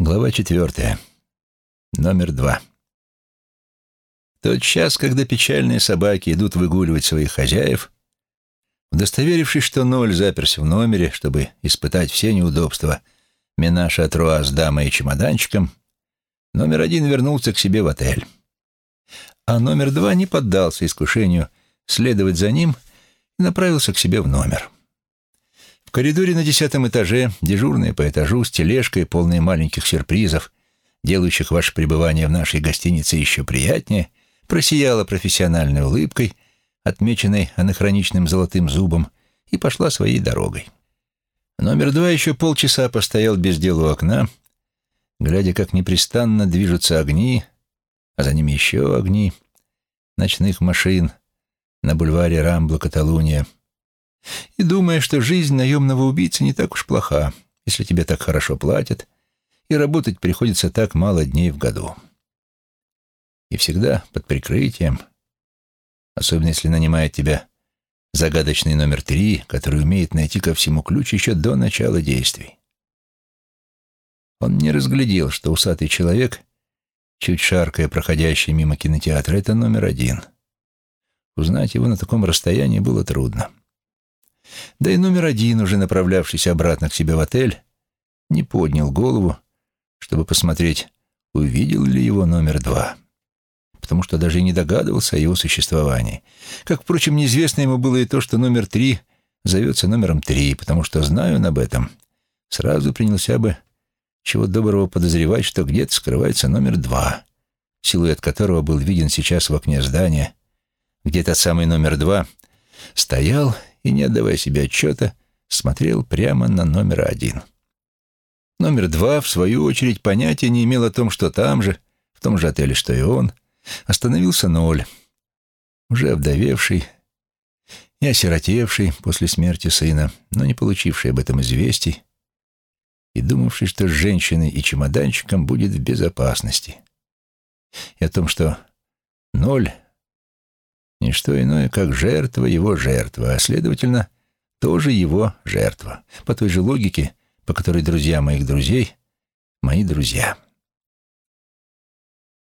Глава четвертая. Номер два. В тот час, когда печальные собаки идут выгуливать своих хозяев, удостоверившись, что ноль заперся в номере, чтобы испытать все неудобства Менаша Труа с дамой и чемоданчиком, номер один вернулся к себе в отель. А номер два не поддался искушению следовать за ним и направился к себе в номер. В коридоре на десятом этаже, дежурная по этажу, с тележкой, полной маленьких сюрпризов, делающих ваше пребывание в нашей гостинице еще приятнее, просияла профессиональной улыбкой, отмеченной анахроничным золотым зубом, и пошла своей дорогой. Номер два еще полчаса постоял без дела у окна, глядя, как непрестанно движутся огни, а за ними еще огни ночных машин на бульваре Рамбла, Каталуния, и думая, что жизнь наемного убийцы не так уж плоха, если тебе так хорошо платят, и работать приходится так мало дней в году. И всегда под прикрытием, особенно если нанимает тебя загадочный номер три, который умеет найти ко всему ключ еще до начала действий. Он не разглядел, что усатый человек, чуть шаркая проходящий мимо кинотеатра, это номер один. Узнать его на таком расстоянии было трудно. Да и номер один, уже направлявшийся обратно к себе в отель, не поднял голову, чтобы посмотреть, увидел ли его номер два. Потому что даже и не догадывался о его существовании. Как, впрочем, неизвестно ему было и то, что номер три зовется номером три, потому что, знаю он об этом, сразу принялся бы чего доброго подозревать, что где-то скрывается номер два, силуэт которого был виден сейчас в окне здания, где тот самый номер два стоял и, не отдавая себе отчета, смотрел прямо на номер один. Номер два, в свою очередь, понятия не имел о том, что там же, в том же отеле, что и он, остановился ноль, уже овдовевший и осиротевший после смерти сына, но не получивший об этом известий, и думавший, что с женщиной и чемоданчиком будет в безопасности, и о том, что ноль не что иное, как жертва его жертва, а, следовательно, тоже его жертва, по той же логике, по которой друзья моих друзей — мои друзья.